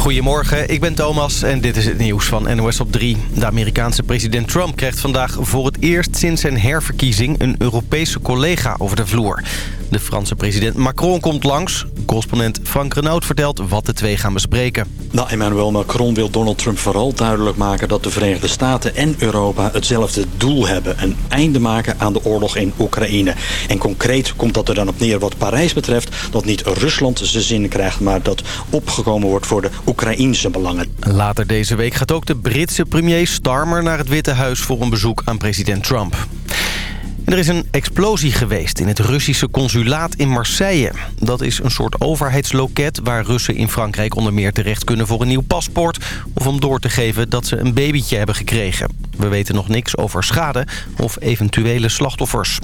Goedemorgen, ik ben Thomas en dit is het nieuws van NOS op 3. De Amerikaanse president Trump krijgt vandaag voor het eerst sinds zijn herverkiezing... een Europese collega over de vloer. De Franse president Macron komt langs. Correspondent Frank Renaud vertelt wat de twee gaan bespreken. Nou, Emmanuel Macron wil Donald Trump vooral duidelijk maken... dat de Verenigde Staten en Europa hetzelfde doel hebben. Een einde maken aan de oorlog in Oekraïne. En concreet komt dat er dan op neer wat Parijs betreft... dat niet Rusland zijn zin krijgt... maar dat opgekomen wordt voor de Oekraïnse belangen. Later deze week gaat ook de Britse premier Starmer naar het Witte Huis... voor een bezoek aan president Trump. Er is een explosie geweest in het Russische consulaat in Marseille. Dat is een soort overheidsloket waar Russen in Frankrijk onder meer terecht kunnen voor een nieuw paspoort... of om door te geven dat ze een babytje hebben gekregen. We weten nog niks over schade of eventuele slachtoffers.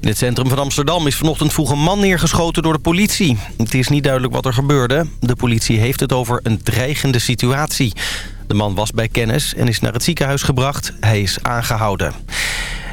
In het centrum van Amsterdam is vanochtend vroeg een man neergeschoten door de politie. Het is niet duidelijk wat er gebeurde. De politie heeft het over een dreigende situatie. De man was bij kennis en is naar het ziekenhuis gebracht. Hij is aangehouden.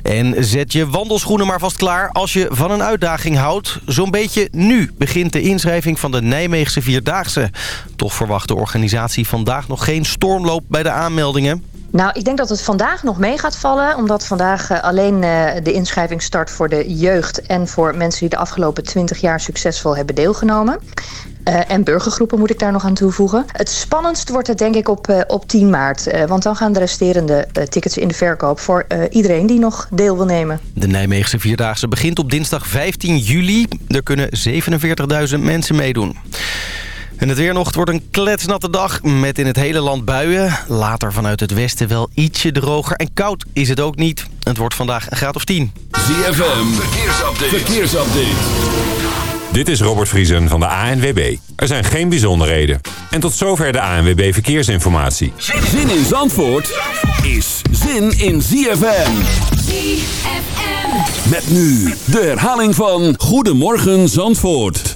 En zet je wandelschoenen maar vast klaar als je van een uitdaging houdt. Zo'n beetje nu begint de inschrijving van de Nijmeegse Vierdaagse. Toch verwacht de organisatie vandaag nog geen stormloop bij de aanmeldingen. Nou, ik denk dat het vandaag nog mee gaat vallen. Omdat vandaag uh, alleen uh, de inschrijving start voor de jeugd... en voor mensen die de afgelopen 20 jaar succesvol hebben deelgenomen. Uh, en burgergroepen moet ik daar nog aan toevoegen. Het spannendst wordt het denk ik op, op 10 maart. want dan gaan de resterende tickets in de verkoop... voor iedereen die nog deel wil nemen. De Nijmeegse Vierdaagse begint op dinsdag 15 juli. Er kunnen 47.000 mensen meedoen. En het weer nog wordt een kletsnatte dag met in het hele land buien. Later vanuit het westen wel ietsje droger en koud is het ook niet. Het wordt vandaag een graad of 10. ZFM, verkeersupdate. verkeersupdate. Dit is Robert Vriesen van de ANWB. Er zijn geen bijzonderheden. En tot zover de ANWB Verkeersinformatie. Zin in Zandvoort is zin in ZFM. ZFM. Met nu de herhaling van Goedemorgen Zandvoort.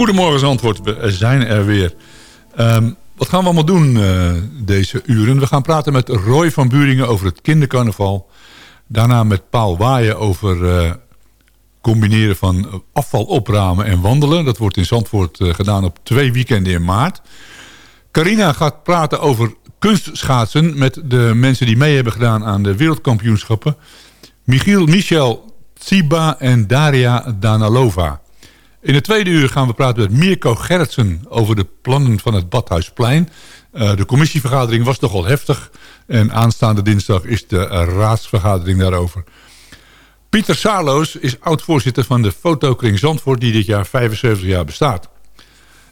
Goedemorgen antwoord. We zijn er weer. Um, wat gaan we allemaal doen uh, deze uren? We gaan praten met Roy van Buringen over het kindercarnaval. Daarna met Paul Waaien over uh, combineren van afval opruimen en wandelen. Dat wordt in Zandvoort uh, gedaan op twee weekenden in maart. Carina gaat praten over kunstschaatsen met de mensen die mee hebben gedaan aan de wereldkampioenschappen. Michiel, Michel Tsiba en Daria Danalova. In het tweede uur gaan we praten met Mirko Gerritsen over de plannen van het Badhuisplein. Uh, de commissievergadering was nogal heftig en aanstaande dinsdag is de raadsvergadering daarover. Pieter Saarloos is oud-voorzitter van de fotokring Zandvoort die dit jaar 75 jaar bestaat.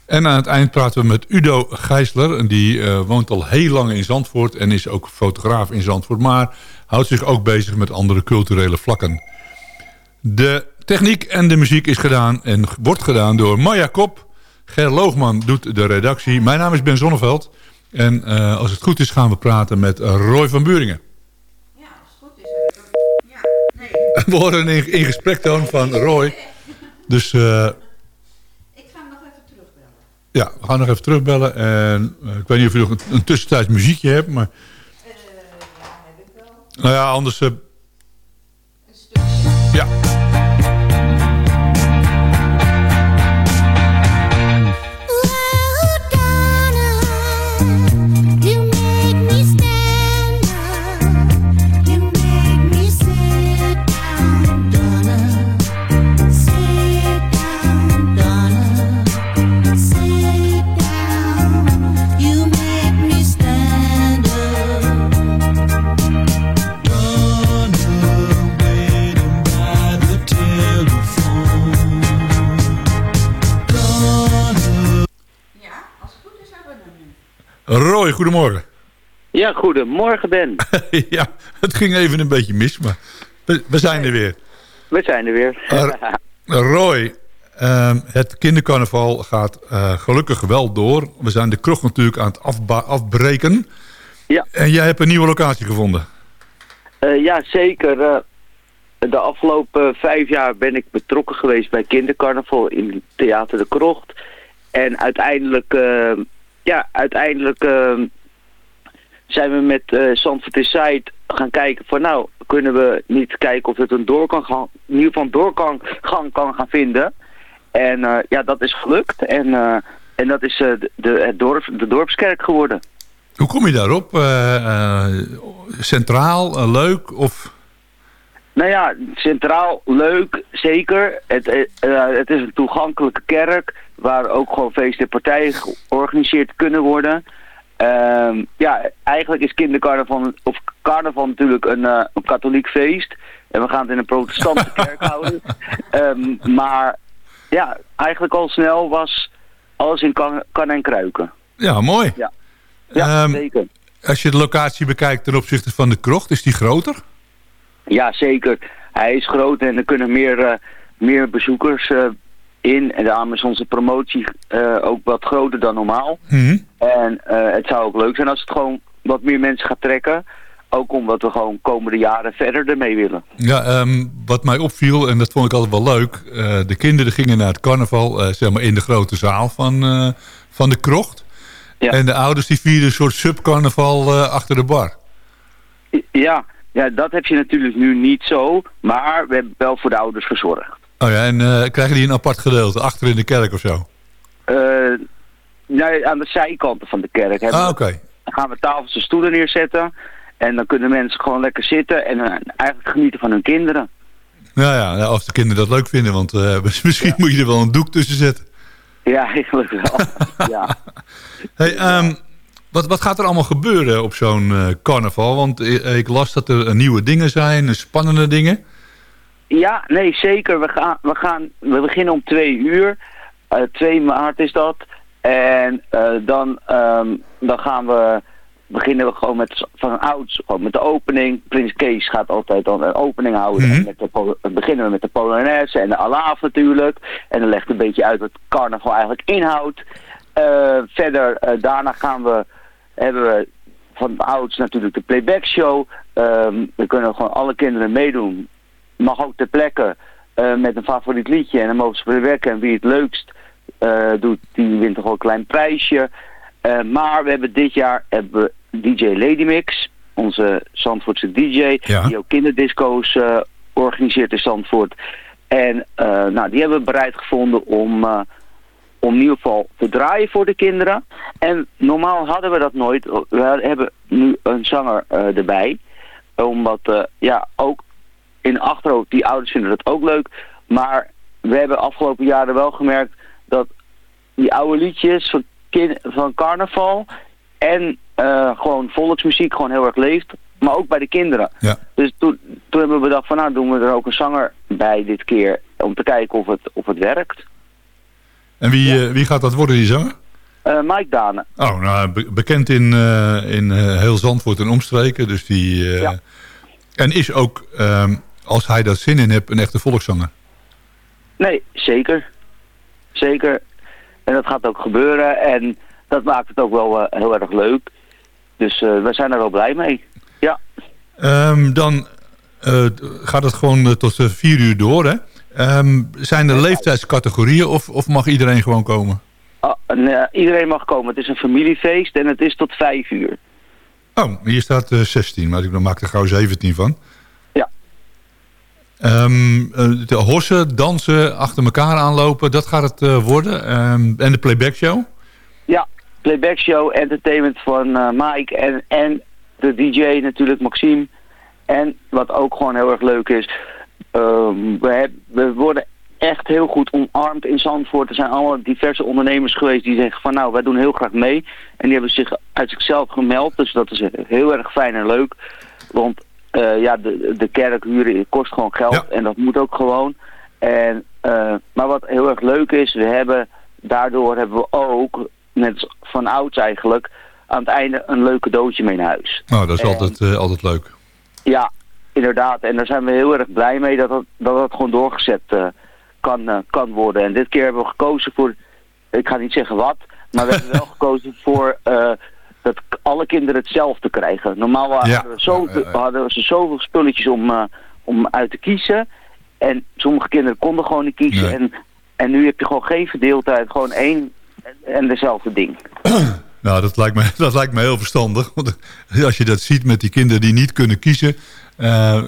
En aan het eind praten we met Udo Gijsler. Die uh, woont al heel lang in Zandvoort en is ook fotograaf in Zandvoort. Maar houdt zich ook bezig met andere culturele vlakken. De techniek en de muziek is gedaan en wordt gedaan door Maya Kop. Ger Loogman doet de redactie. Mijn naam is Ben Zonneveld. En uh, als het goed is gaan we praten met Roy van Buringen. Ja, als het goed is. Ja, nee. We horen in, in gesprek dan van Roy. Dus... Uh, ja, we gaan nog even terugbellen. En, uh, ik weet niet of je nog een, een tussentijds muziekje hebt, maar... Uh, ja, heb ik wel. Nou ja, anders... Uh... Roy, goedemorgen. Ja, goedemorgen Ben. ja, het ging even een beetje mis, maar we, we zijn er weer. We zijn er weer. Uh, Roy, uh, het kindercarnaval gaat uh, gelukkig wel door. We zijn de kroeg natuurlijk aan het afbreken. Ja. En jij hebt een nieuwe locatie gevonden. Uh, ja, zeker. de afgelopen vijf jaar ben ik betrokken geweest bij kindercarnaval in Theater de Krocht. En uiteindelijk ja, uiteindelijk uh, zijn we met uh, Zandvoort gaan kijken van nou, kunnen we niet kijken of het een doorgang, in ieder geval doorgang kan gaan vinden. En uh, ja, dat is gelukt. En, uh, en dat is de, het dorp, de dorpskerk geworden. Hoe kom je daarop? centraal, leuk of... Nou ja, centraal leuk, zeker. Het, het is een toegankelijke kerk waar ook gewoon feesten en partijen georganiseerd kunnen worden. Um, ja, eigenlijk is kindercarnaval, of carnaval natuurlijk een, uh, een katholiek feest. En we gaan het in een protestantse kerk houden. Um, maar ja, eigenlijk al snel was alles in kan, kan en kruiken. Ja, mooi. Ja, ja um, zeker. Als je de locatie bekijkt ten opzichte van de krocht, is die groter? Ja, zeker. Hij is groot en er kunnen meer, uh, meer bezoekers uh, in. En daarom is onze promotie uh, ook wat groter dan normaal. Mm En het zou ook leuk zijn als het gewoon wat meer mensen gaat trekken. Ook omdat we gewoon komende jaren verder ermee willen. Ja, um, wat mij opviel, en dat vond ik altijd wel leuk. Uh, de kinderen gingen naar het carnaval, zeg maar in de grote zaal van, van de krocht. Ja. En de ouders die vierden een soort subcarnaval achter de bar. Ja, ja, dat heb je natuurlijk nu niet zo. Maar we hebben wel voor de ouders gezorgd. Oh ja, en uh, krijgen die een apart gedeelte achter in de kerk of zo? Uh, nee, aan de zijkanten van de kerk. Ah, oké. Okay. Dan gaan we tafels en stoelen neerzetten. En dan kunnen mensen gewoon lekker zitten en uh, eigenlijk genieten van hun kinderen. Ja, ja, als de kinderen dat leuk vinden, want misschien ja. moet je er wel een doek tussen zetten. Ja, eigenlijk wel. ja. Hey, um, wat, wat gaat er allemaal gebeuren op zo'n carnaval? Want ik las dat er nieuwe dingen zijn, spannende dingen. Ja, nee, zeker. We, gaan, we, gaan, we beginnen om twee uur. Uh, 2 maart is dat. En uh, dan, um, dan gaan we, beginnen we gewoon met van ouds, gewoon met de opening. Prins Kees gaat altijd dan een opening houden. En met de, beginnen we met de Polonaise en de Alaaf natuurlijk. En dan legt een beetje uit wat carnaval eigenlijk inhoudt. Uh, verder, daarna gaan we, hebben we van ouds natuurlijk de playback show. Um, we kunnen gewoon alle kinderen meedoen mag ook ter plekke uh, met een favoriet liedje en dan mogen ze bewerken en wie het leukst eh, doet, die wint toch wel een klein prijsje. Eh, maar we hebben dit jaar hebben we DJ Lady Mix, onze Zandvoortse DJ, Ja. die ook kinderdisco's eh, organiseert in Zandvoort. En eh, nou, die hebben we bereid gevonden om, eh, om in ieder geval te draaien voor de kinderen. En normaal hadden we dat nooit. We hebben nu een zanger eh, erbij. Omdat, eh, ja, ook in achterhoofd, die ouders vinden dat ook leuk. Maar we hebben afgelopen jaren wel gemerkt dat die oude liedjes van, carnaval en eh, gewoon volksmuziek gewoon heel erg leeft. Maar ook bij de kinderen. Ja. Dus toen, toen hebben we bedacht van nou doen we er ook een zanger bij dit keer. Om te kijken of het, of het werkt. En wie, eh, wie gaat dat worden, die zanger? Eh, Mike Dane. Oh, nou, be- bekend in, eh, in heel Zandvoort en omstreken. Dus die, Ja. En is ook, ehm, als hij daar zin in heeft, een echte volkszanger. Nee, zeker. Zeker. En dat gaat ook gebeuren. En dat maakt het ook wel heel erg leuk. Dus we zijn er wel blij mee. Ja. Ehm, dan gaat het gewoon tot vier uur door, hè? Ehm, zijn er leeftijdscategorieën of, of mag iedereen gewoon komen? Ah, en, iedereen mag komen. Het is een familiefeest en het is tot vijf uur. Oh, hier staat eh 16, maar ik maak er gauw 17 van. Ja. Ehm, eh, de hossen, dansen, achter elkaar aanlopen, dat gaat het eh, worden. Ehm, en de playback show? Ja, playback show, entertainment van eh, Mike en, en de DJ natuurlijk, Maxime. En wat ook gewoon heel erg leuk is, we, heb- we worden echt heel goed omarmd in Zandvoort. Er zijn allemaal diverse ondernemers geweest die zeggen van nou, wij doen heel graag mee. En die hebben zich uit zichzelf gemeld, dus dat is heel erg fijn en leuk. Want eh, ja, de, de kerk huren kost gewoon geld Ja. en dat moet ook gewoon. En, eh, maar wat heel erg leuk is, we hebben, daardoor hebben we ook, net van ouds eigenlijk, aan het einde een leuk cadeautje mee naar huis. Nou, dat is En- altijd, eh, altijd leuk. Ja, inderdaad. En daar zijn we heel erg blij mee dat dat, dat, dat gewoon doorgezet eh, kan, eh, kan worden. En dit keer hebben we gekozen voor, ik ga niet zeggen wat, maar we hebben wel gekozen voor eh, dat alle kinderen hetzelfde krijgen. Normaal hadden, Ja. we zo, hadden ze zoveel spulletjes om, om uit te kiezen. En sommige kinderen konden gewoon niet kiezen. Nee. En, en nu heb je gewoon geen verdeeldheid, gewoon één en dezelfde ding. Nou, dat lijkt, me, dat lijkt me heel verstandig. Want als je dat ziet met die kinderen die niet kunnen kiezen... eh,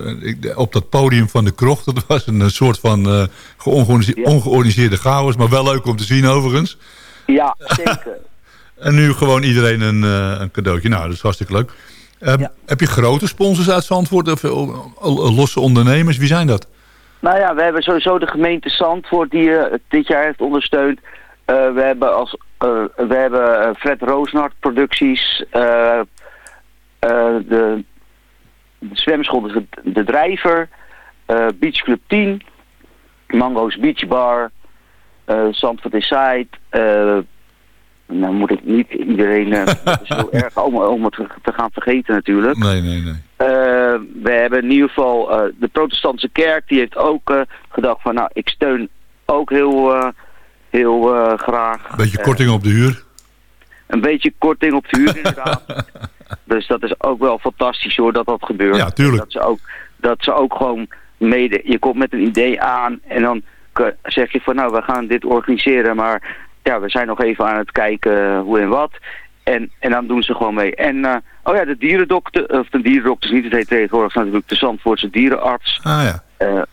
op dat podium van de krocht... dat was een, eh, soort van eh, georganiseerde, Ja. ongeorganiseerde chaos... maar wel leuk om te zien overigens. Ja, zeker. En nu gewoon iedereen een, eh, een cadeautje. Nou, dat is hartstikke leuk. Eh, Ja. Heb je grote sponsors uit Zandvoort? Of eh, eh, losse ondernemers? Wie zijn dat? Nou ja, we hebben sowieso de gemeente Zandvoort die eh, dit jaar heeft ondersteund. Eh, we hebben, als, eh, we hebben eh, Fred Roosnart producties, de, de zwemschool de, de Drijver, Beach Club 10, Mango's Beach Bar, Zandvoort Inside. nou moet ik niet iedereen, eh, dat is heel erg om, om het te gaan vergeten natuurlijk. Nee, nee, nee. We hebben in ieder geval de protestantse kerk, die heeft ook gedacht van nou, ik steun ook heel, heel eh, graag. Beetje Eh, korting op de huur. een beetje korting op de huur inderdaad. dus dat is ook wel fantastisch hoor, dat dat gebeurt. Ja, tuurlijk. Dat ze ook, dat ze ook gewoon mede, je komt met een idee aan en dan zeg je van nou, we gaan dit organiseren, maar ja, we zijn nog even aan het kijken hoe en wat. En, en dan doen ze gewoon mee. En, eh, oh ja, de dierendokter, of de dierendokter is niet, het heet tegenwoordig natuurlijk de Zandvoortse dierenarts. Ah ja.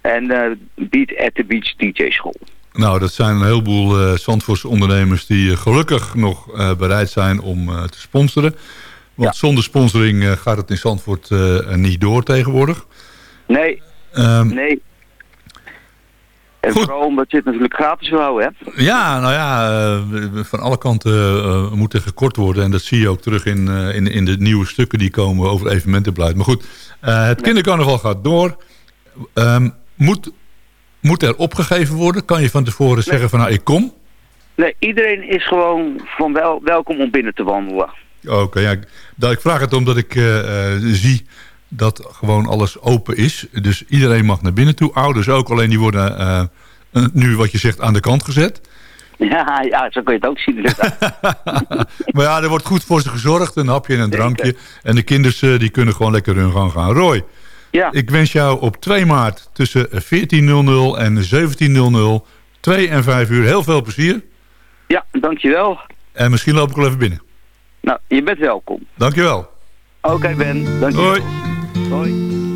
en eh Beat at the Beach DJ School. Nou, dat zijn een heleboel eh Zandvoortse ondernemers die eh, gelukkig nog eh, bereid zijn om te sponsoren. Want Ja. zonder sponsoring gaat het in Zandvoort niet door tegenwoordig. Nee, Ehm, nee. En Goed. vooral omdat je het natuurlijk gratis wil houden, hè? Ja, nou ja, van alle kanten moet er gekort worden. En dat zie je ook terug in, in, in de nieuwe stukken die komen over evenementenbeleid. Maar goed, het kindercarnaval gaat door. Ehm, moet, moet er opgegeven worden? Kan je van tevoren zeggen van nou, ik kom? Nee, iedereen is gewoon van wel, welkom om binnen te wandelen. Oké, ja, ik- vraag het omdat ik eh, eh, zie dat gewoon alles open is. Dus iedereen mag naar binnen toe. Ouders ook, alleen die worden eh, nu wat je zegt aan de kant gezet. Ja, ja, zo kun je het ook zien. Maar ja, er wordt goed voor ze gezorgd. Een hapje en een drankje. En de kinders eh, die kunnen gewoon lekker hun gang gaan. Roy, ja. Ik wens jou op 2 maart tussen 14.00 en 17.00, 2 en 5 uur, heel veel plezier. Ja, dankjewel. En misschien loop ik wel even binnen. Nou, je bent welkom. Dankjewel. Oké Ben, dankjewel. Hoi. Hoi.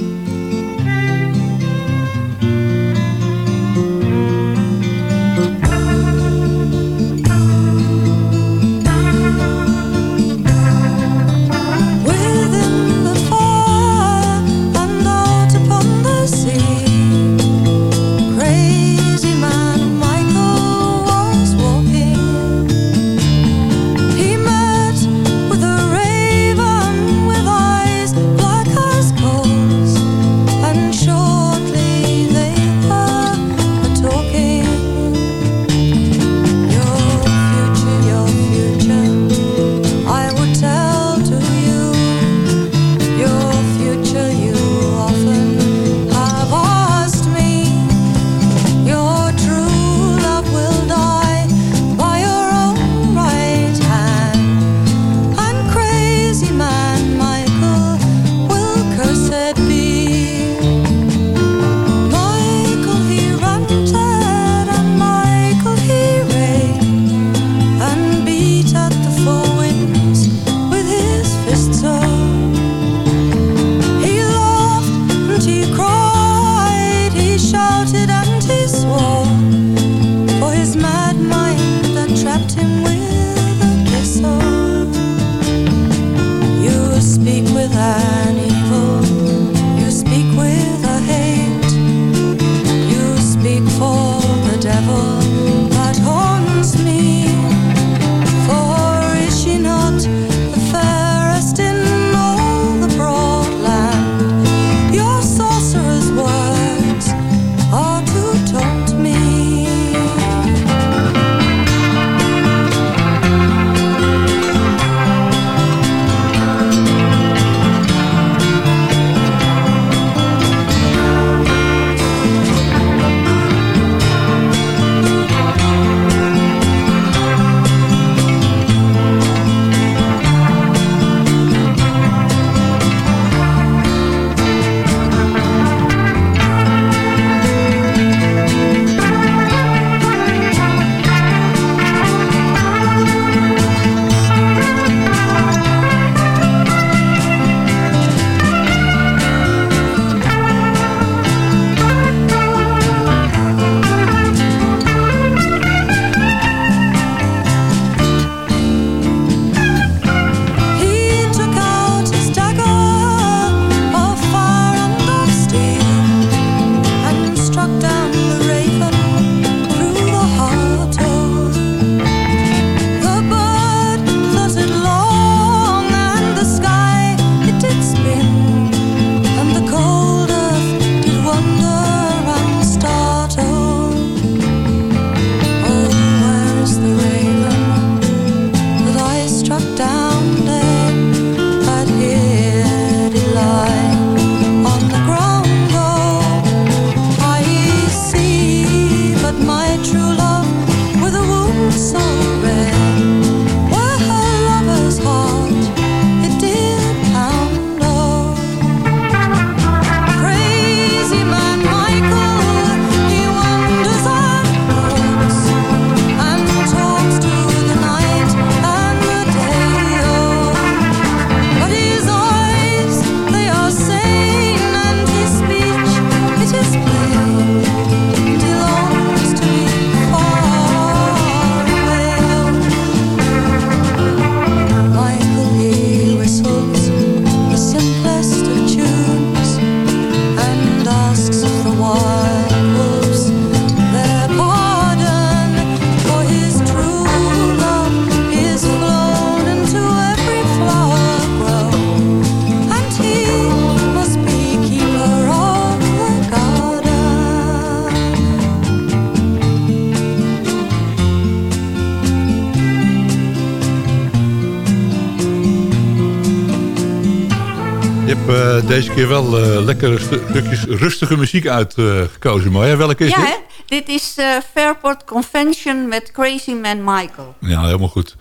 deze keer wel eh, lekkere stukjes rustige muziek uitgekozen. maar welke is ja, dit? Ja, dit is eh, Fairport Convention met Crazy Man Michael. Ja, helemaal goed.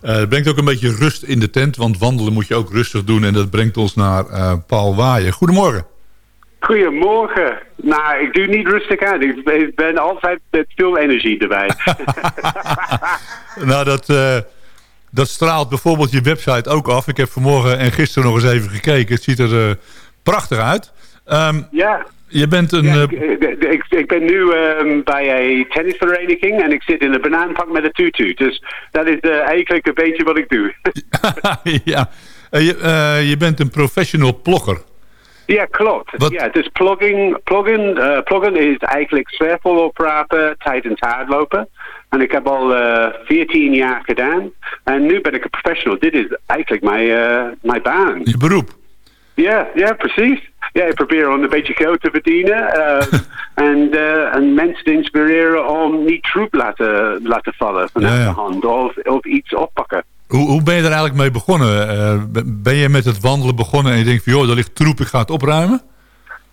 Eh, het brengt ook een beetje rust in de tent, want wandelen moet je ook rustig doen. En dat brengt ons naar uh, Paul Waaien. Goedemorgen. Goedemorgen. Nou, ik doe niet rustig aan. Ik ben altijd met veel energie erbij. nou, dat, dat straalt bijvoorbeeld je website ook af. Ik heb vanmorgen en gisteren nog eens even gekeken. Het ziet er eh, prachtig uit. Ehm, ja. je bent een... Ja, eh, ik, ik, ik ben nu ehm, bij een tennisvereniging en ik zit in een banaanpak met een tutu. Dus dat is eh, eigenlijk een beetje wat ik doe. ja, Eh, je, eh, je bent een professional blogger. Ja, klopt. Ja, dus plugging, pluggen, eh, pluggen is eigenlijk zwervel oprapen tijdens hardlopen. En ik heb al eh 14 jaar gedaan. En nu ben ik een professional. Dit is eigenlijk mijn, eh, mijn baan. Je beroep. Ja, ja, precies. Ja, ik probeer om een beetje geld te verdienen. eh, en, en mensen te inspireren om niet troep laten, laten vallen vanuit Ja, ja. de hand. Of, of iets oppakken. Hoe, hoe ben je er eigenlijk mee begonnen? Ben- ben je met het wandelen begonnen en je denkt van... joh, daar ligt troep, ik ga het opruimen?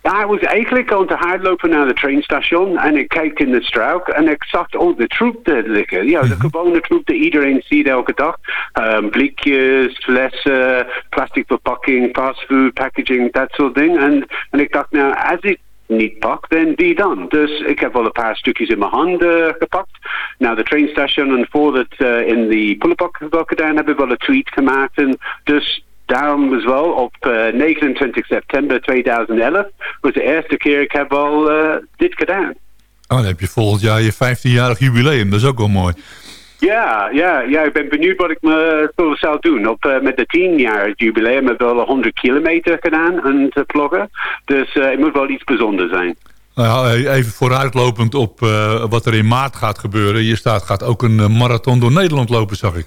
Ik was eigenlijk aan te hardlopen naar het trainstation en ik keek in de struik en ik zag al de troep daar liggen. Ja, de gewone troep die iedereen ziet elke dag. Ehm, blikjes, flessen, plastic verpakking, fastfood, packaging, dat soort dingen. En, en ik dacht, nou, als ik niet pak, dan wie dan? Dus ik heb wel een paar stukjes in mijn handen gepakt. Naar de trainstation en voordat uh, in de pullenbak gedaan heb ik wel een tweet gemaakt. En dus daarom was wel op eh, 29 september 2011 was de eerste keer ik heb al eh, dit gedaan. Oh, dan heb je volgend jaar je 15-jarig jubileum. Dat is ook wel mooi. Ja, ja, ja, ik ben benieuwd wat ik me zo zou doen. Op, eh, met de 10 jaar jubileum heb ik wel 100 kilometer gedaan en te pluggen. Dus eh, het moet wel iets bijzonders zijn. Nou ja, even vooruitlopend op eh, wat er in maart gaat gebeuren. Je staat, gaat ook een eh, marathon door Nederland lopen, zag ik.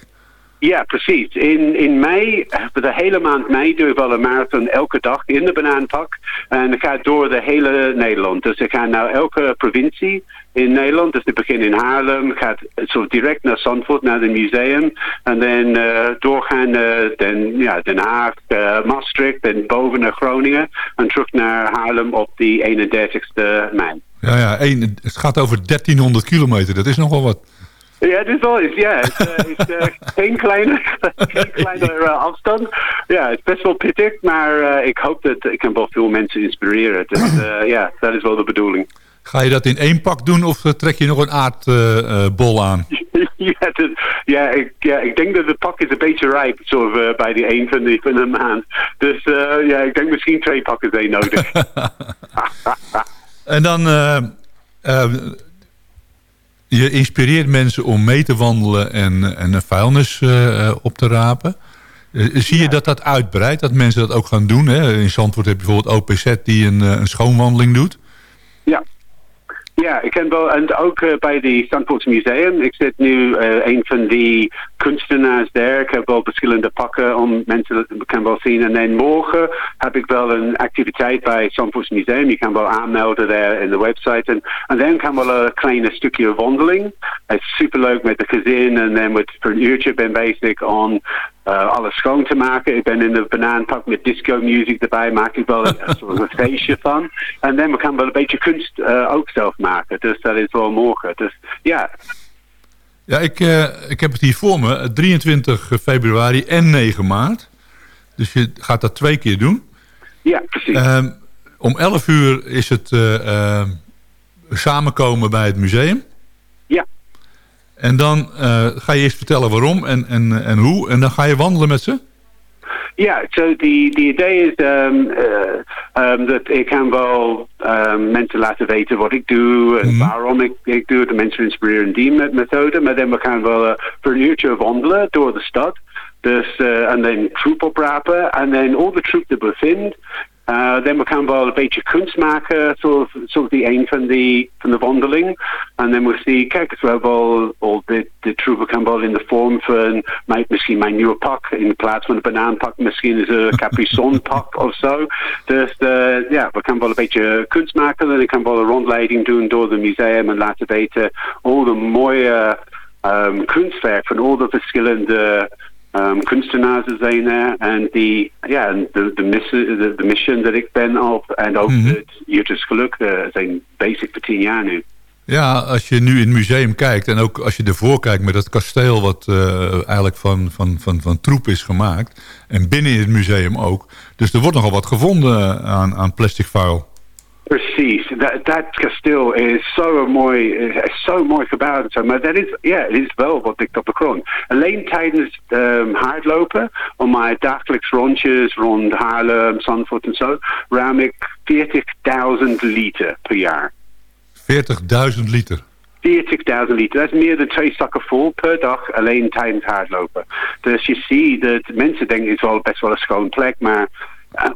Ja, precies. In, in mei, de hele maand mei, doe ik wel een marathon elke dag in de banaanpak. En ik ga door de hele Nederland. Dus ik ga naar elke provincie in Nederland. Dus ik begin in Haarlem, gaat zo direct naar Zandvoort, naar het museum. En dan eh, doorgaan naar Den, ja, Den Haag, eh, Maastricht en boven naar Groningen. En terug naar Haarlem op die 31ste mei. Ja, ja één, het gaat over 1300 kilometer. Dat is nogal wat. Ja, het is wel eens, ja. Het uh, is uh, geen kleine, geen kleine uh, afstand. Ja, het is best wel pittig, maar ik hoop dat ik kan wel veel mensen inspireren. Dus ja, dat is wel de bedoeling. Ga je dat in één pak doen of trek je nog een aardbol aan? ja, dat, ja, ik, ja, ik denk dat de pak is een beetje rijp zo, bij die een van de, van de maand. Dus ja, ik denk misschien twee pakken zijn nodig. en dan je inspireert mensen om mee te wandelen en, en vuilnis uh, op te rapen. Uh, zie je dat dat uitbreidt, dat mensen dat ook gaan doen? Hè? In Zandvoort heb je bijvoorbeeld OPZ die een, een schoonwandeling doet. Ja. Ja, ik ken wel, en ook uh, bij het Zandvoorts Museum. Ik zit nu een van die kunstenaars daar. Ik heb wel verschillende pakken om mensen te kan wel zien. En dan morgen heb ik wel een activiteit bij het Museum. Je kan wel aanmelden daar in de website. En, en dan kan wel een kleine stukje wandeling. Het is superleuk met de gezin. En dan met voor een uurtje ben bezig om uh, alles schoon te maken. Ik ben in de banaanpak met disco music erbij. Maak ik wel een, soort een feestje van. En dan kan wel een beetje kunst uh, ook zelf maken. Dus dat is wel morgen. Dus ja. Ja, ik, uh, ik heb het hier voor me. 23 februari en 9 maart. Dus je gaat dat twee keer doen. Ja, precies. Uh, om 11 uur is het uh, samenkomen bij het museum. Ja. En dan ga je eerst vertellen waarom en, en, en hoe. En dan ga je wandelen met ze? Ja, so die, die idee is um, uh, um, dat ik kan wel um, mensen laten weten wat ik doe en mm -hmm. waarom ik, ik doe. De mensen inspireren die met methode. Maar dan we gaan wel uh, voor een uurtje wandelen door de stad. Dus, en dan troep oprapen. En dan al de troep die we vinden. Uh, dan we gaan wel een beetje kunst maken, zoals, zoals die een van de, van de wandeling. En dan we zien, kijk, we hebben wel, al de, de troepen kan wel in de vorm van mijn, misschien mijn nieuwe pak. In plaats van een banaanpak, misschien is een pak of zo. Dus uh, ja, we gaan wel een beetje kunst maken. En ik kan wel een rondleiding doen door het museum en laten weten al de mooie um, kunstwerk van al de verschillende um, kunstenaars zijn er. En die, ja, de, de, missie, de, de mission dat ik ben op. En ook mm -hmm. het Geluk uh, zijn basic voor tien jaar nu. Ja, als je nu in het museum kijkt en ook als je ervoor kijkt met dat kasteel wat uh, eigenlijk van, van, van, van troep is gemaakt. En binnen in het museum ook. Dus er wordt nogal wat gevonden aan, aan plastic vuil. Precies, dat, dat kasteel is zo mooi, is zo mooi gebouwd. Maar dat is, ja, het is wel wat ik op de grond. Alleen tijdens um, hardlopen, om mijn dagelijks rondjes rond Haarlem, Zandvoort en zo, ruim ik 40.000 liter per jaar. 40.000 liter. 40.000 liter. Dat is meer dan twee zakken vol per dag alleen tijdens hardlopen. Dus je ziet dat mensen denken het is wel best wel een schoon plek, maar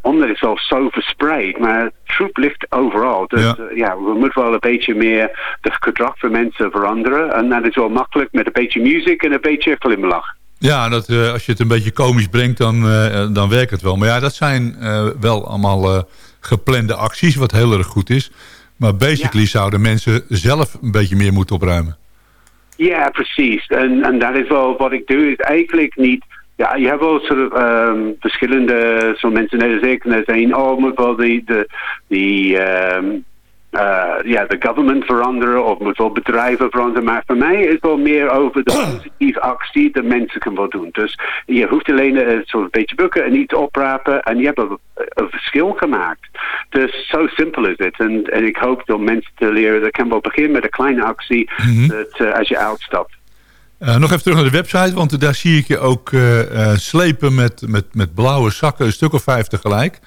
omdat het wel zo verspreid. Maar troep ligt overal. Dus Ja. ja, we moeten wel een beetje meer de gedrag van mensen veranderen. En dat is wel makkelijk met een beetje muziek en een beetje glimlach. Ja, dat, eh, als je het een beetje komisch brengt, dan, eh, dan werkt het wel. Maar ja, dat zijn eh, wel allemaal eh, geplande acties, wat heel erg goed is. Maar basically zouden mensen zelf een beetje meer moeten opruimen. Ja, precies. En, en dat is wel wat ik doe. Is eigenlijk niet... Ja, je hebt wel ehm, verschillende soort mensen net als ik. Net zijn, oh, moet wel die, de, die, ehm, eh, ja, de government veranderen of moet wel bedrijven veranderen. Maar voor mij is het wel meer over de positieve actie dat mensen kunnen wel doen. Dus je hoeft alleen een soort beetje bukken en iets oprapen en je hebt een, een verschil gemaakt. Dus zo simpel is het. En, en ik hoop door mensen te leren, dat kan wel beginnen met een kleine actie dat, eh, als je uitstapt. Eh, nog even terug naar de website, want daar zie ik je ook eh, eh, slepen met, met, met blauwe zakken, een stuk of vijf tegelijk.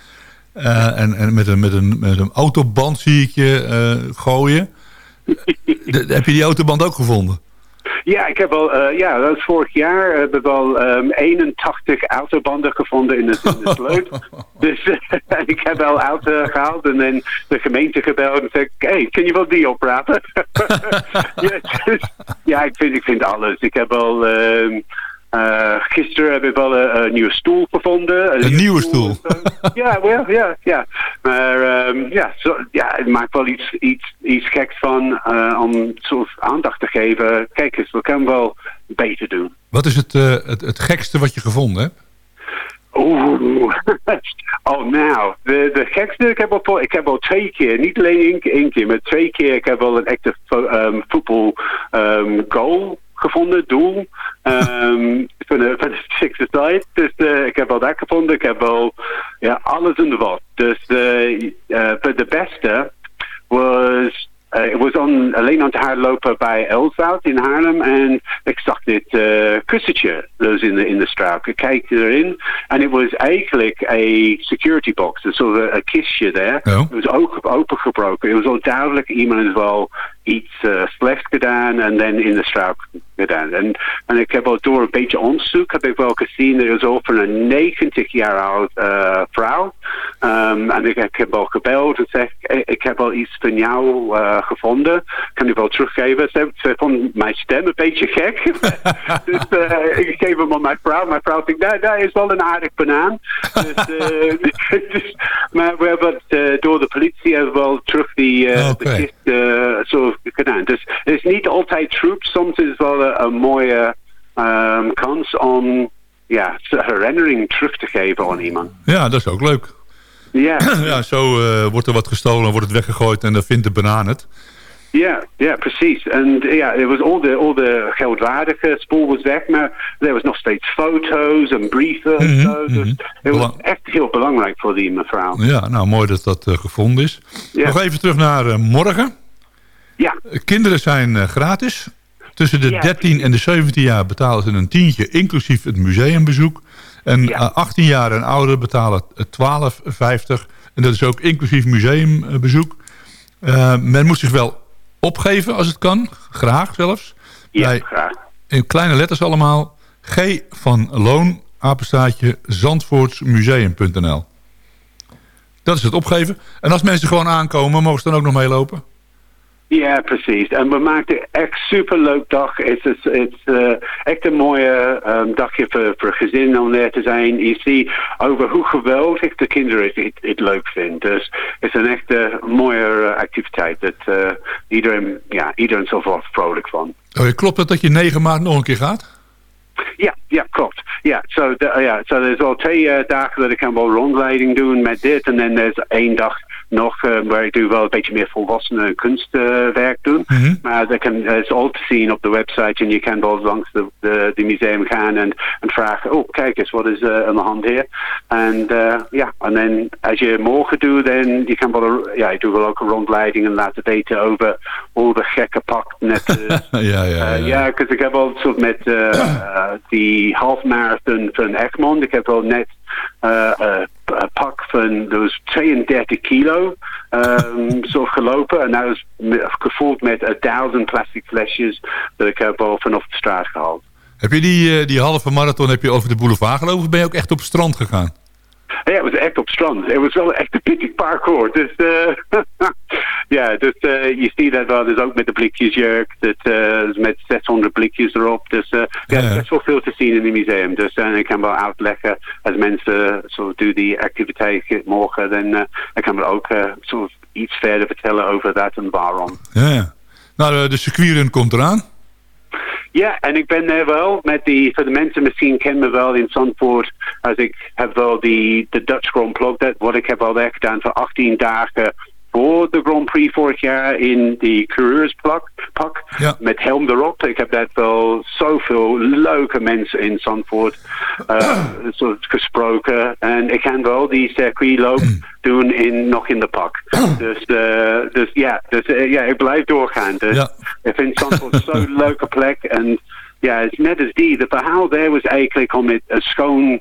En en met, een, met, een, met een autoband zie ik je gooien. Heb je die autoband ook gevonden? Ja, ik heb al, eh, ja, dat vorig jaar. hebben we al ehm, 81 autobanden gevonden in de, in dus eh, ik heb wel auto gehaald en dan de gemeente gebeld en zei, hey, kun je wel die oprapen? ja, dus- ja, ik vind, ik vind alles. Ik heb al, eh, gisteren heb ik wel een, een nieuwe stoel gevonden. Een nieuwe stoel? ja, wel, ja, ja. Maar ehm, ja, zo, ja, het maakt wel iets, iets, iets geks van eh, om soort aandacht te geven. Kijk eens, we kunnen wel beter doen. Wat is het, eh, het, het gekste wat je gevonden hebt? Oeh, oh nou, de, de gekste, ik heb, al, ik heb al twee keer, niet alleen één, keer- één keer, maar twee keer, ik heb wel een echte ehm, voetbal ehm, goal gevonden, doel, ehm, van de, van de sixth side. Dus eh, ik heb wel dat gevonden, ik heb wel ja, alles in de wat. Dus eh, eh, but de beste was uh, was on, alleen aan het hardlopen bij Elswoud in Haarlem en ik zag dit uh, kussentje dus in de, in de straat. Ik kijk erin en het was eigenlijk een security box, dus zo'n een kistje daar. Oh. Het was ook opengebroken. Het was al duidelijk iemand wel iets uh, slechts gedaan en dan in de straat gedaan. En, en ik heb al door een beetje onderzoek heb ik wel gezien dat het was over een 90 jaar oud uh, vrouw. Um, en ik, ik heb al gebeld en zeg ik, ik heb al iets van jou uh, gevonden. Kan je wel teruggeven? Ze, ze vond mijn stem een beetje gek. dus ik geef hem aan mijn vrouw. Mijn vrouw zegt, dat, dat is wel een aardig banaan. dus, dus, maar we hebben het door de politie hebben we wel terug die okay. de kist zo gedaan. Dus het is niet altijd troep. Soms is wel een, een mooie um, kans om ja, herinnering terug te geven aan iemand. Ja, dat is ook leuk. Ja. ja, zo uh, wordt er wat gestolen, wordt het weggegooid en dan vindt de banaan het. Ja, ja, precies. En ja, er was al de, al de geldwaardige spoel was weg, maar er was nog steeds foto's en brieven en Mhm. Dus het was echt heel belangrijk voor die mevrouw. Ja, nou mooi dat dat uh, gevonden is. Ja. Nog even terug naar uh, morgen. Ja. Kinderen zijn uh, gratis. Tussen de Ja. 13 en de 17 jaar betalen ze een tientje, inclusief het museumbezoek. En Ja. 18 jaar en ouder betalen 12,50. En dat is ook inclusief museumbezoek. Uh, men moet zich wel opgeven als het kan. Graag zelfs. Ja, Bij, graag. in kleine letters allemaal. G van Loon, apenstaatje, zandvoortsmuseum.nl. Dat is het opgeven. En als mensen gewoon aankomen, mogen ze dan ook nog meelopen? Ja, precies. En we maakten echt superleuk dag. Het is, het is uh, echt een mooie um, dagje voor, voor gezin om daar te zijn. Je ziet over hoe geweldig de kinderen het, het, het leuk vinden. Dus het is een echt uh, mooie activiteit. Dat uh, iedereen, ja, iedereen zo vrolijk van. Oh, klopt het dat je 9 maart nog een keer gaat? Ja, ja, klopt. Ja, zo so, ja, so er is al twee uh, dagen dat ik kan wel rondleiding doen met dit. En dan er is één dag nog, eh, waar ik doe wel een beetje meer volwassenen kunstwerk doen. Mhm. Maar dat kan, is al te zien op de website en je kan wel langs de, de, de museum gaan en, en vragen, oh kijk eens, wat is er aan de hand hier? En eh, ja, en dan als je morgen doet, dan je kan wel, ja, ik doe wel ook een rondleiding en laten weten over al de gekke pak net ja, ja, ja. ja, ik heb al met die halfmarathon van Egmond. Ik heb al net een pak van dus 32 kilo um, soort gelopen. En dat was gevoeld met duizend plastic flesjes dat ik heb al vanaf de straat gehaald. Heb je die, uh, die halve marathon heb je over de boulevard gelopen of ben je ook echt op het strand gegaan? Ja, het was echt op strand. Het was wel echt een pittig parcours. Dus uh, ja, dus uh, je ziet dat wel. Dus ook met de blikjesjurk. Dus, uh, met 600 blikjes erop. Dus ja, er is wel veel te zien in het museum. Dus uh, ik kan wel uitleggen als mensen zo doen die activiteit morgen. Dan ik kan we ook zo iets verder vertellen over dat en waarom. Ja, ja. Nou, de circuitrun komt eraan. Ja, en ik ben er wel met die, voor de mensen misschien kennen me wel in Zandvoort, als ik heb wel die, de Dutch Grand dat wat ik heb al daar gedaan voor 18 dagen voor de Grand Prix vorig jaar in die coureurspak pak, ja. met helm erop. Ik heb dat wel zoveel leuke mensen in Zandvoort uh, soort gesproken. En ik kan wel die circuitloop doen in, nog in de pak. Dus, uh, dus ja, dus, uh, ja, ik blijf doorgaan. Dus ja. ik vind Zandvoort zo'n leuke plek. En ja, het is net als die. De verhaal daar was eigenlijk om het schoon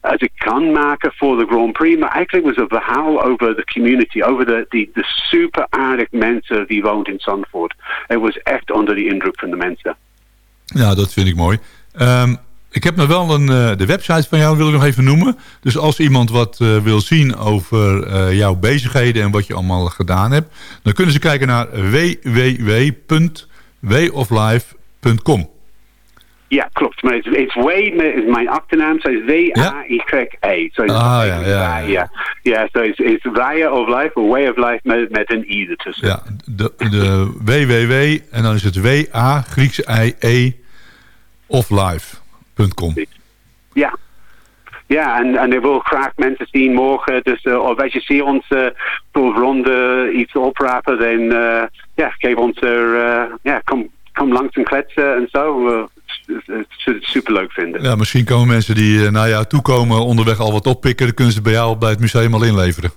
als ik kan maken voor de Grand Prix. Maar eigenlijk was het verhaal over de community, over de, die, de super aardig mensen die woont in Zandvoort. Het was echt onder de indruk van de mensen. Ja, dat vind ik mooi. Um, ik heb nog wel een, uh, de website van jou, wil ik nog even noemen. Dus als iemand wat uh, wil zien over uh, jouw bezigheden en wat je allemaal gedaan hebt... dan kunnen ze kijken naar www.wayoflife.com. Ja, klopt. Maar het is Way is mijn achternaam, zo is W-A-Y-E. So ah, ja, ja. Ja, ja zo is, is Way of Life, of Way of Life met, met een I ertussen. Ja, de, de www en dan is het W-A, Griekse I-E, offlife.com. Ja. Ja, en, en ik wil graag mensen zien morgen. Dus uh, of als je ziet ons uh, voor ronde iets oprapen, dan uh, ja, geef ons er, ja, kom, kom langs en kletsen en zo superleuk vinden. Ja, misschien komen mensen die naar jou toe komen onderweg al wat oppikken. Dan kunnen ze bij jou bij het museum al inleveren.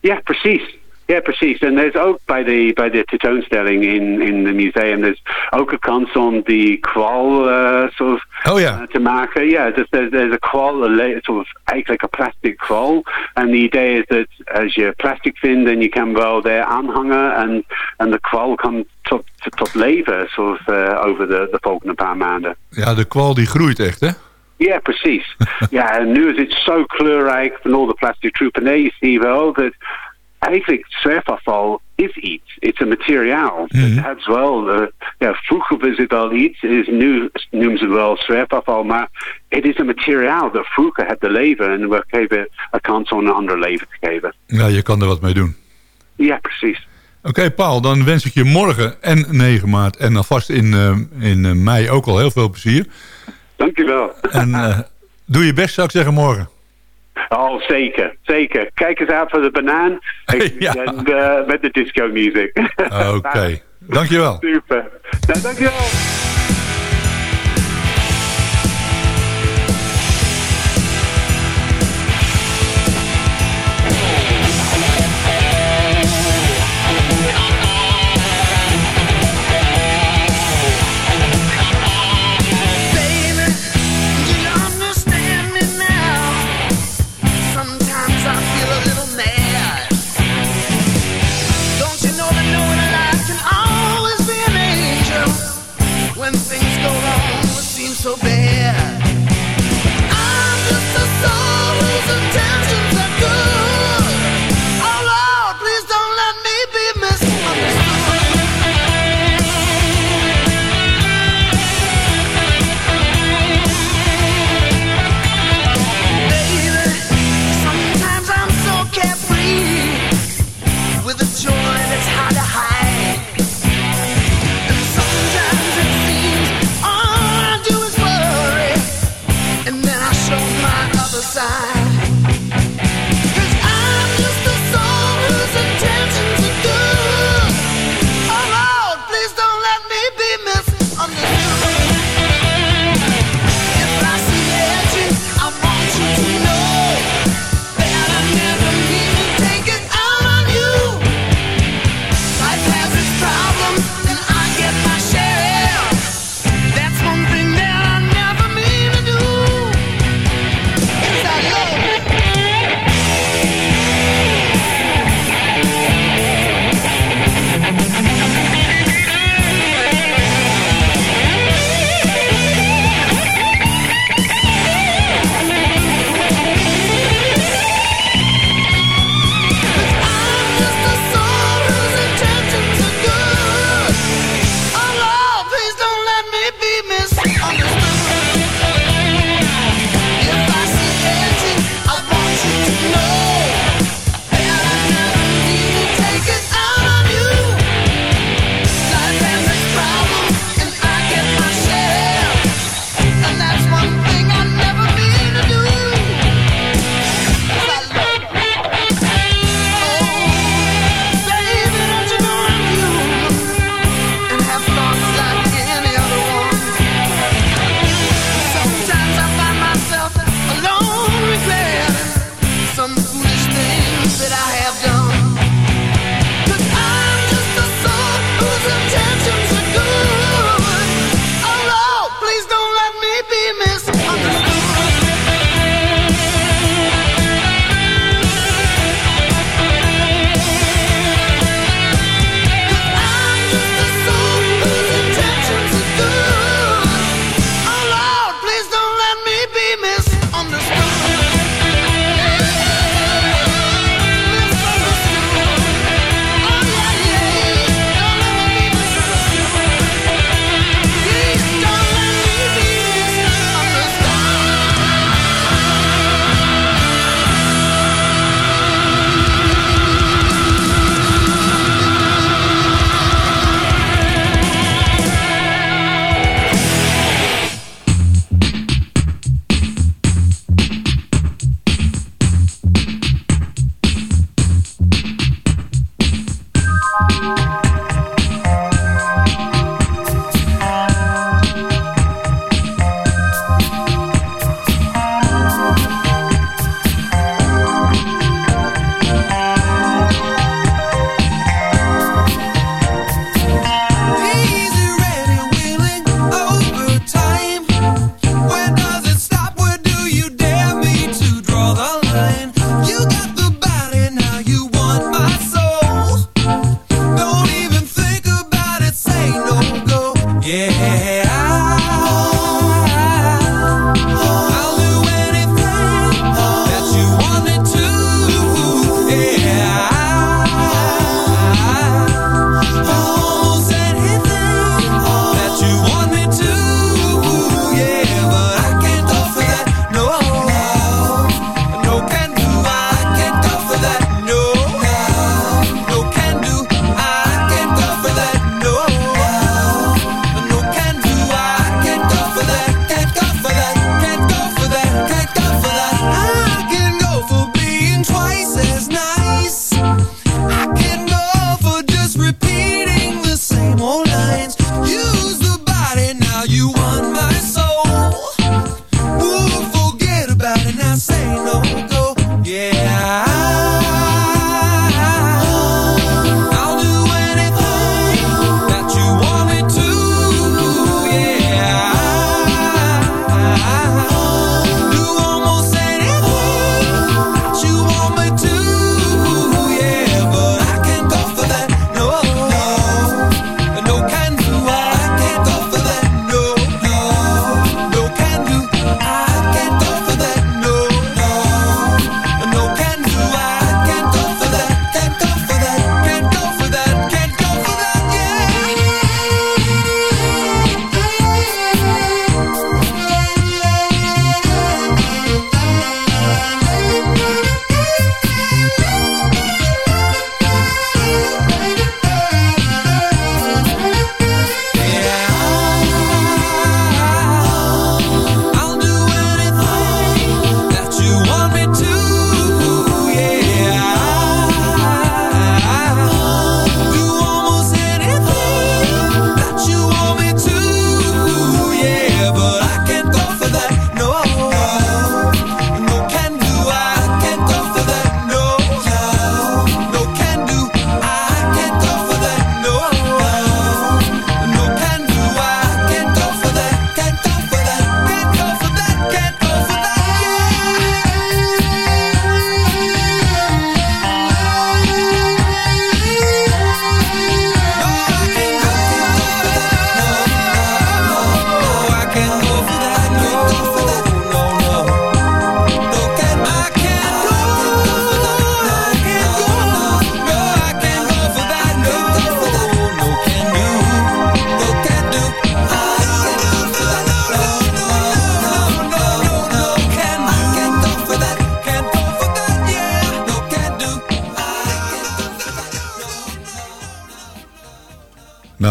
Ja, precies. Ja, precies. En er is ook bij de, bij de tentoonstelling in, in het museum... er is ook een kans om die kwal uh, soort oh, ja. uh, te maken. Ja, dus er is een kwal, een soort eigenlijk een plastic kwal. En de idee is dat als je plastic vindt... en je kan wel daar aanhangen... en, en de kwal kan tot, tot leven zoals, uh, over de, de volgende paar maanden. Ja, de kwal die groeit echt, hè? Ja, precies. ja, en nu is het zo kleurrijk van al de plastic troep. En je ziet wel dat eigenlijk zwerfafval is iets. Het is een materiaal. Mhm. Het heeft wel, uh, ja, vroeger was het al iets, is nu noemen ze wel zwerfafval, maar het is een materiaal dat vroeger had te leven en we geven een kans om een ander leven te geven. Ja, je kan er wat mee doen. Ja, precies. Oké, okay, Paul, dan wens ik je morgen en 9 maart en alvast in, uh, in uh, mei ook al heel veel plezier. Dankjewel. En doe je best, zou ik zeggen, morgen. Oh, zeker. Zeker. Kijk eens uit voor de banaan. ja. En uh, met de disco music. Oké. Okay. Dankjewel. Super. Nou, dankjewel.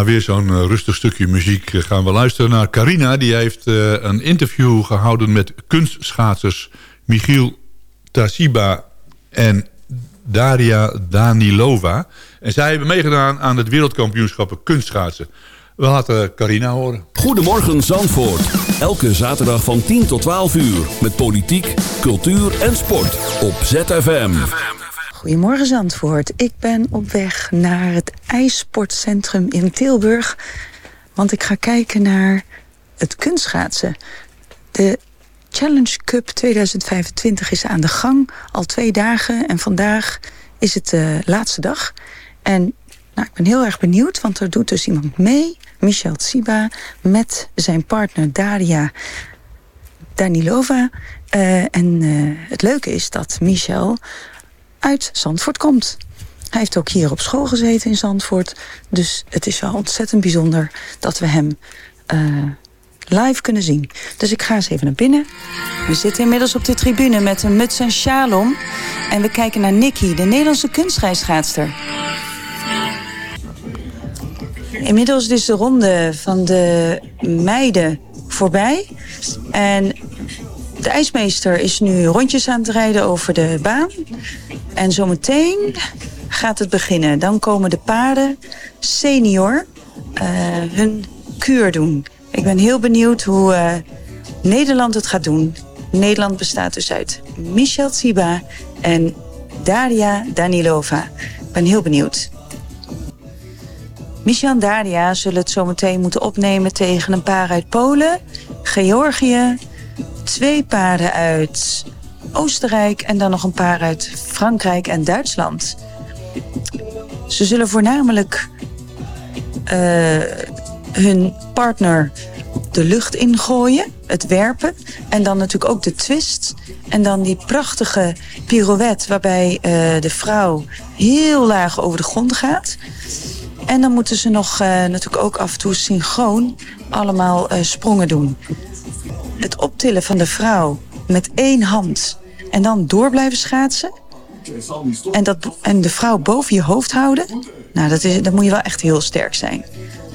Weer zo'n eh, rustig stukje muziek eh, gaan we luisteren naar Carina. Die heeft eh, een interview gehouden met kunstschaatsers Michiel Tasiba en Daria Danilova. En zij hebben meegedaan aan het wereldkampioenschappen kunstschaatsen. We laten Carina horen. Goedemorgen Zandvoort. Elke zaterdag van 10 tot 12 uur. Met politiek, cultuur en sport. Op ZFM. Goedemorgen Zandvoort. Ik ben op weg naar het ijssportcentrum in Tilburg. Want ik ga kijken naar het kunstschaatsen. De Challenge Cup 2025 is aan de gang. Al twee dagen en vandaag is het de laatste dag. En nou, ik ben heel erg benieuwd, want er doet dus iemand mee. Michel Tsiba met zijn partner Daria Danilova. Eh, en eh, het leuke is dat Michel uit Zandvoort komt. Hij heeft ook hier op school gezeten in Zandvoort. Dus het is wel ontzettend bijzonder dat we hem eh, live kunnen zien. Dus ik ga eens even naar binnen. We zitten inmiddels op de tribune met een muts en sjaal om. En we kijken naar Nikki, de Nederlandse kunstrijschaatster. Inmiddels is de ronde van de meiden voorbij. En de ijsmeester is nu rondjes aan het rijden over de baan. En zometeen gaat het beginnen. Dan komen de paarden senior eh, hun kuur doen. Ik ben heel benieuwd hoe eh, Nederland het gaat doen. Nederland bestaat dus uit Michel Tsiba en Daria Danilova. Ik ben heel benieuwd. Michel en Daria zullen het zometeen moeten opnemen tegen een paar uit Polen, Georgië, twee paarden uit Oostenrijk en dan nog een paar uit Frankrijk en Duitsland. Ze zullen voornamelijk eh, hun partner de lucht ingooien, het werpen en dan natuurlijk ook de twist. En dan die prachtige pirouette waarbij eh, de vrouw heel laag over de grond gaat. En dan moeten ze nog eh, natuurlijk ook af en toe synchroon allemaal sprongen doen. Het optillen van de vrouw met één hand en dan door blijven schaatsen. En, dat, en de vrouw boven je hoofd houden. Nou, dat, is, dat moet je wel echt heel sterk zijn.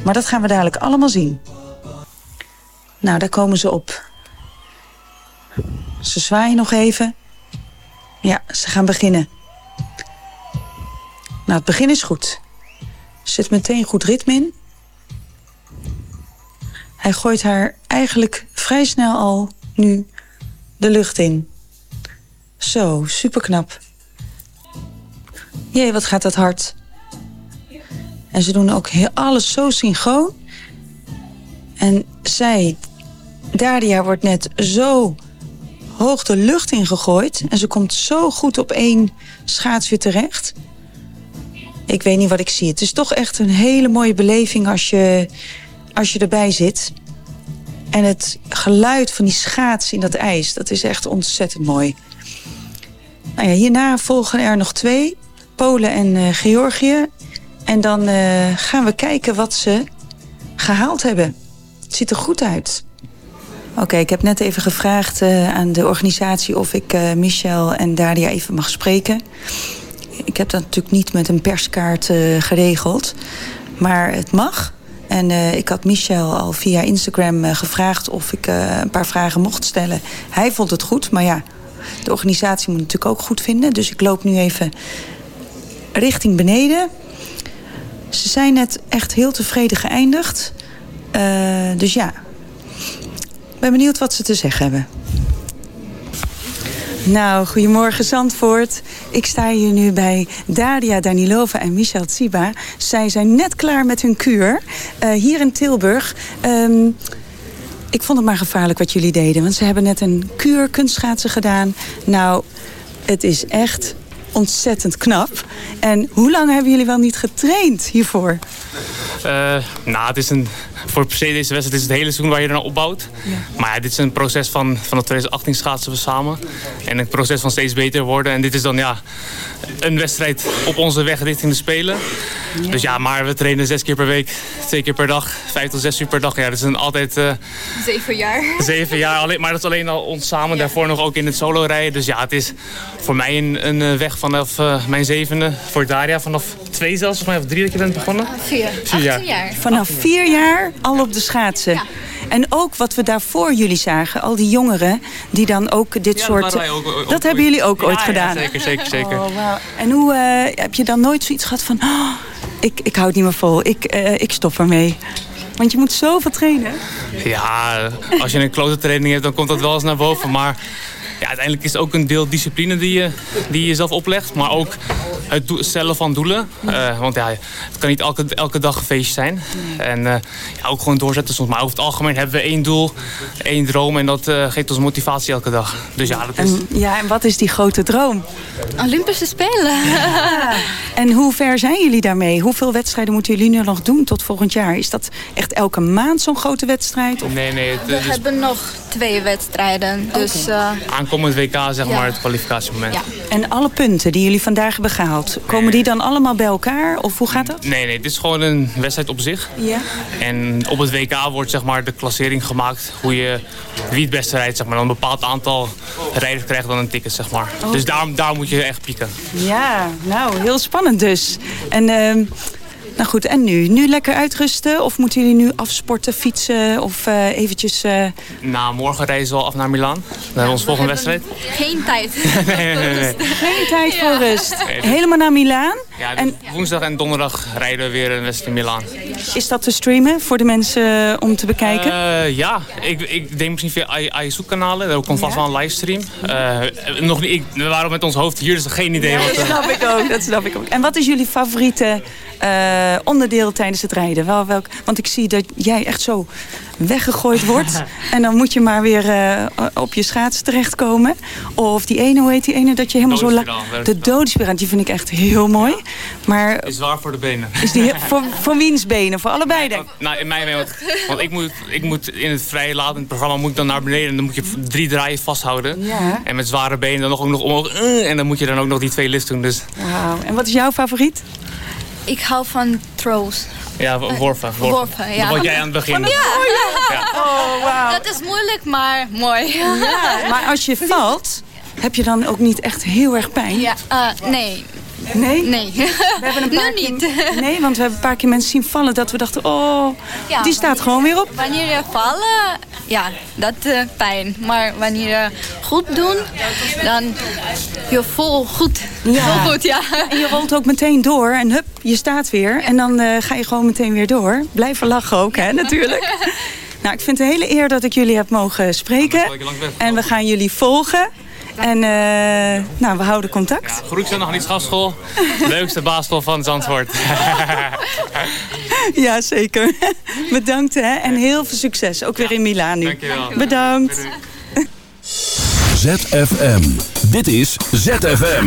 Maar dat gaan we dadelijk allemaal zien. Nou, daar komen ze op. Ze zwaaien nog even. Ja, ze gaan beginnen. Nou, het begin is goed. Zit meteen goed ritme in. Hij gooit haar eigenlijk vrij snel al nu de lucht in. Zo, superknap. Jee, wat gaat dat hard. En ze doen ook heel, alles zo synchroon. En zij, Daria, wordt net zo hoog de lucht ingegooid. En ze komt zo goed op één schaats weer terecht. Ik weet niet wat ik zie. Het is toch echt een hele mooie beleving als je, als je erbij zit. En het geluid van die schaats in dat ijs, dat is echt ontzettend mooi. Nou ja, hierna volgen er nog twee. Polen en uh, Georgië. En dan uh, gaan we kijken wat ze gehaald hebben. Het ziet er goed uit. Oké, ik heb net even gevraagd uh, aan de organisatie of ik Michel en Daria even mag spreken. Ik heb dat natuurlijk niet met een perskaart geregeld. Maar het mag. En uh, ik had Michel al via Instagram uh, gevraagd of ik een paar vragen mocht stellen. Hij vond het goed, maar ja, de organisatie moet het natuurlijk ook goed vinden. Dus ik loop nu even richting beneden. Ze zijn net echt heel tevreden geëindigd. dus ja, ik ben benieuwd wat ze te zeggen hebben. Nou, goedemorgen Zandvoort. Ik sta hier nu bij Daria Danilova en Michel Tsiba. Zij zijn net klaar met hun kuur uh, hier in Tilburg. Um, ik vond het maar gevaarlijk wat jullie deden. Want ze hebben net een kuur kunstschaatsen gedaan. Nou, het is echt ontzettend knap. En hoe lang hebben jullie wel niet getraind hiervoor? Uh, nou, het is een, voor per se deze wedstrijd is het hele seizoen waar je er naar opbouwt. Ja. Maar ja, dit is een proces van, vanaf 2018 schaatsen we samen. En een proces van steeds beter worden. En dit is dan ja, een wedstrijd op onze weg richting de Spelen. Ja. Dus ja, maar we trainen zes keer per week, twee keer per dag, vijf tot zes uur per dag. Ja, dat is een altijd... Uh, zeven jaar. Zeven jaar, alleen, maar dat is alleen al ons samen. Ja. Daarvoor nog ook in het solo rijden. Dus ja, het is voor mij een, een weg vanaf uh, mijn zevende. Voor Daria vanaf twee zelfs, volgens mij, of drie dat je bent begonnen? Vier. Vier jaar. 18 jaar. Vanaf vier jaar al op de schaatsen. En ook wat we daarvoor jullie zagen, al die jongeren die dan ook dit Ja, soort. dat ook- ook- dat ook hebben jullie ook Ja, ooit ja, gedaan. zeker, zeker, zeker. Oh. En hoe eh, heb je dan nooit zoiets gehad van, "Oh, ik, ik hou het niet meer vol, ik, eh, ik stop ermee? Want je moet zoveel trainen. Ja, als je een klote training hebt, dan komt dat wel eens naar boven. Maar ja, uiteindelijk is het ook een deel discipline die je, die je jezelf oplegt. Maar ook het stellen van doelen. Eh, want ja, het kan niet elke, elke dag een feestje zijn. En eh, ja, ook gewoon doorzetten soms. Maar over het algemeen hebben we één doel, één droom. En dat eh, geeft ons motivatie elke dag. Dus ja, dat is... En, ja, en wat is die grote droom? Olympische Spelen. En hoe ver zijn jullie daarmee? Hoeveel wedstrijden moeten jullie nu nog doen tot volgend jaar? Is dat echt elke maand zo'n grote wedstrijd? Of? Nee, nee. Het, We hebben nog twee wedstrijden. Dus eh, aankomend WK, zeg Ja. maar, het kwalificatiemoment. Ja. En alle punten die jullie vandaag hebben gehaald, komen die dan allemaal bij elkaar? Of hoe gaat dat? Nee, nee, dit is gewoon een wedstrijd op zich. Ja. En op het WK wordt zeg maar, de klassering gemaakt. Hoe je, wie het beste rijdt. Zeg maar. Dan een bepaald aantal rijders krijgen dan een ticket. Zeg maar. Oh. Dus daar, daar moet je echt pieken. Ja, nou, heel spannend dus. En, ehm, nou goed, en nu? Nu lekker uitrusten? Of moeten jullie nu afsporten, fietsen of eh, eventjes... eh, Na morgen reizen we al af naar Milaan. Naar onze volgende wedstrijd. geen tijd. nee, nee, nee, nee. Geen tijd voor rust. Helemaal naar Milaan. Ja, dus woensdag en donderdag rijden we weer een wedstrijd in Milaan. Is dat te streamen voor de mensen eh, om te bekijken? Eh, ja, ik, ik denk misschien via ISU-kanalen. Daar komt vast wel een livestream. Eh, nog niet, ik, we waren met ons hoofd hier, dus geen idee wat... dat snap ik ook, dat snap ik ook. En wat is jullie favoriete eh, onderdeel tijdens het rijden? Wel, welk, want ik zie dat jij echt zo weggegooid wordt. en dan moet je maar weer eh, op je schaats terechtkomen. Of die ene, hoe heet die ene, dat je helemaal zo... la- Doodspiraal, De doodspiraal, die vind ik echt heel mooi. Maar is zwaar voor de benen. is die voor, voor wiens benen? Voor allebei denk ik. Nou, in mijn want, want ik, moet, ik moet in het vrije laat in het programma moet ik dan naar beneden en dan moet je drie draaien vasthouden. Ja. En met zware benen dan nog, ook nog omhoog. En dan moet je dan ook nog die twee lifts doen. Dus Wauw. En wat is jouw favoriet? Ik hou van throws. ja, worpen. Worpen, Worpen, ja. Wat jij aan het begin. Ja. Ja. Oh, wauw. Dat is moeilijk, maar mooi. Ja, maar als je valt, heb je dan ook niet echt heel erg pijn? Ja, eh, nee. Nee? Nee. We hebben een paar nu keer- niet. Nee, want we hebben een paar keer mensen zien vallen dat we dachten, oh, Ja, die staat gewoon weer op. Wanneer je vallen, ja, dat uh, pijn. Maar wanneer je goed doen, dan je voelt goed. Ja. Heel goed, ja. En je rolt ook meteen door en hup, je staat weer. En dan eh, ga je gewoon meteen weer door. Blijven lachen ook, hè, natuurlijk. Nou, ik vind het een hele eer dat ik jullie heb mogen spreken. En we gaan jullie volgen. En eh, nou, we houden contact. Groetjes aan de Hannietschafschool. Leukste basisschool van Zandvoort. Ja, zeker. Bedankt hè. En heel veel succes. Ook weer in Milaan nu. Dankjewel. Bedankt. ZFM. Dit is ZFM.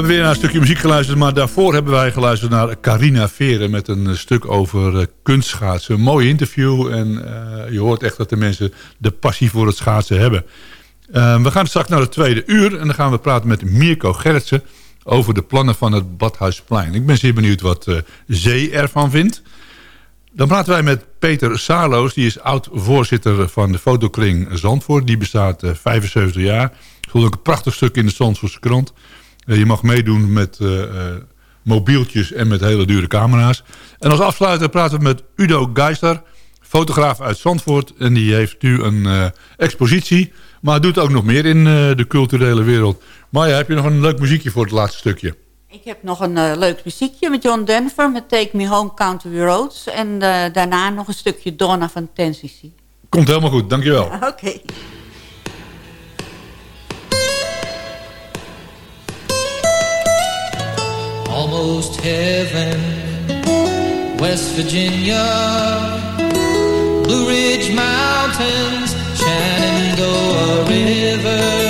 Hebben weer naar een stukje muziek geluisterd, maar daarvoor hebben wij geluisterd naar Carina Veren met een eh, stuk over eh, kunstschaatsen. Een mooi interview en eh, je hoort echt dat de mensen de passie voor het schaatsen hebben. Eh, we gaan straks naar het tweede uur en dan gaan we praten met Mirko Gerritsen over de plannen van het Badhuisplein. Ik ben zeer benieuwd wat eh, Zee ervan vindt. Dan praten wij met Peter Saarloos, die is oud-voorzitter van de fotokring Zandvoort. Die bestaat eh, 75 jaar. Ook een prachtig stuk in de Zandvoortse krant. Eh, je mag meedoen met eh, eh, mobieltjes en met hele dure camera's. En als afsluiter praten we met Udo Geister, fotograaf uit Zandvoort. En die heeft nu een expositie, maar doet ook nog meer in de culturele wereld. Maya, heb je nog een leuk muziekje voor het laatste stukje? Ik heb nog een leuk muziekje met John Denver met Take Me Home Country Roads. En daarna nog een stukje Donna van Tennessee. Komt helemaal goed, dankjewel. Oké. Almost heaven. West Virginia, Blue Ridge Mountains, Shenandoah River.